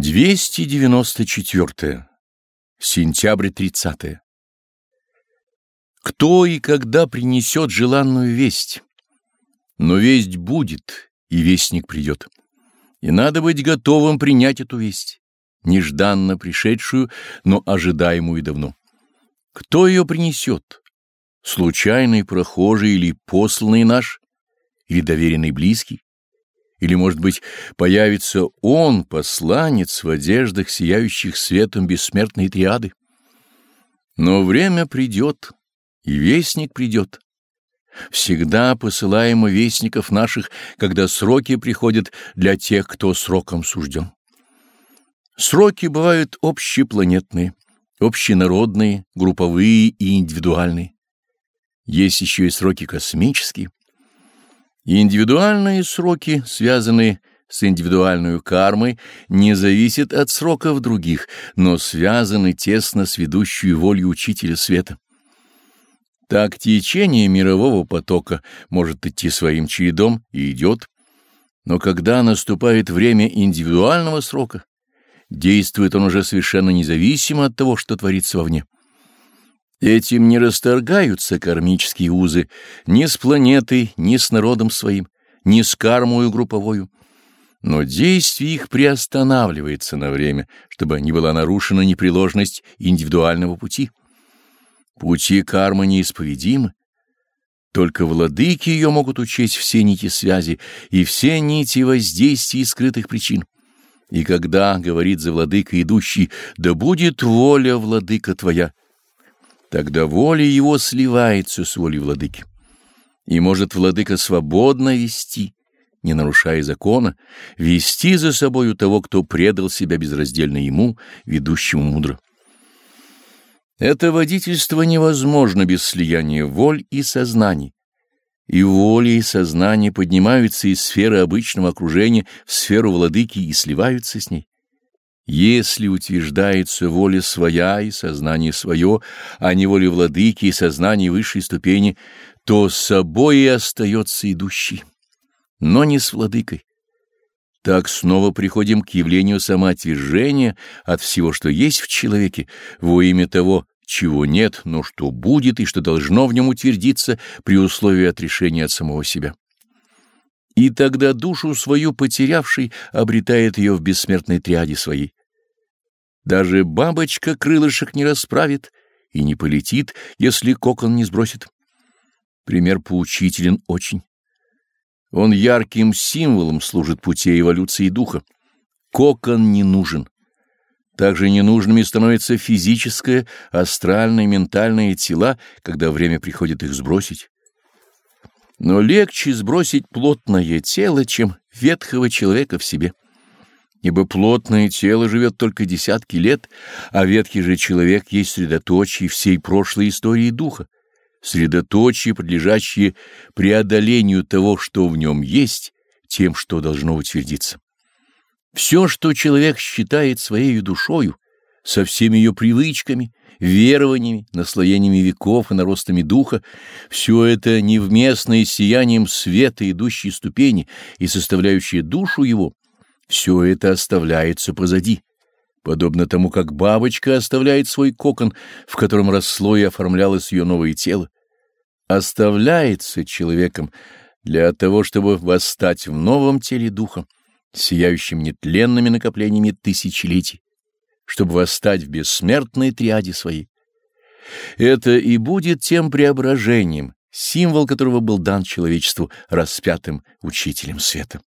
294. Сентябрь 30. Кто и когда принесет желанную весть? Но весть будет, и вестник придет. И надо быть готовым принять эту весть, нежданно пришедшую, но ожидаемую давно. Кто ее принесет? Случайный прохожий или посланный наш, или доверенный близкий? Или, может быть, появится он, посланец в одеждах, сияющих светом бессмертной триады? Но время придет, и вестник придет. Всегда посылаемо вестников наших, когда сроки приходят для тех, кто сроком сужден. Сроки бывают общепланетные, общенародные, групповые и индивидуальные. Есть еще и сроки космические. Индивидуальные сроки, связанные с индивидуальной кармой, не зависят от сроков других, но связаны тесно с ведущей волей Учителя Света. Так течение мирового потока может идти своим чередом и идет, но когда наступает время индивидуального срока, действует он уже совершенно независимо от того, что творится вовне. Этим не расторгаются кармические узы ни с планетой, ни с народом своим, ни с кармою групповою. Но действие их приостанавливается на время, чтобы не была нарушена непреложность индивидуального пути. Пути кармы неисповедимы. Только владыки ее могут учесть все нити связи и все нити воздействий скрытых причин. И когда, говорит за владыка идущий, да будет воля, владыка твоя, Тогда воля его сливается с волей владыки. И может владыка свободно вести, не нарушая закона, вести за собою того, кто предал себя безраздельно ему, ведущему мудро. Это водительство невозможно без слияния воль и сознаний. И воли и сознание поднимаются из сферы обычного окружения в сферу владыки и сливаются с ней. Если утверждается воля своя и сознание свое, а не воля владыки и сознание высшей ступени, то с собой и остается идущий, но не с владыкой. Так снова приходим к явлению самоотвержения от всего, что есть в человеке, во имя того, чего нет, но что будет и что должно в нем утвердиться при условии отрешения от самого себя. И тогда душу свою потерявший обретает ее в бессмертной триаде своей. Даже бабочка крылышек не расправит и не полетит, если кокон не сбросит. Пример поучителен очень. Он ярким символом служит пути эволюции духа. Кокон не нужен. Также ненужными становятся физическое, астральное, ментальное тела, когда время приходит их сбросить. Но легче сбросить плотное тело, чем ветхого человека в себе ибо плотное тело живет только десятки лет, а ветхий же человек есть средоточие всей прошлой истории духа, средоточие, подлежащее преодолению того, что в нем есть, тем, что должно утвердиться. Все, что человек считает своей душою, со всеми ее привычками, верованиями, наслоениями веков и наростами духа, все это невместное сиянием света идущей ступени и составляющее душу его — все это оставляется позади, подобно тому, как бабочка оставляет свой кокон, в котором росло и оформлялось ее новое тело. Оставляется человеком для того, чтобы восстать в новом теле духа, сияющим нетленными накоплениями тысячелетий, чтобы восстать в бессмертной триаде своей. Это и будет тем преображением, символ которого был дан человечеству распятым учителем света.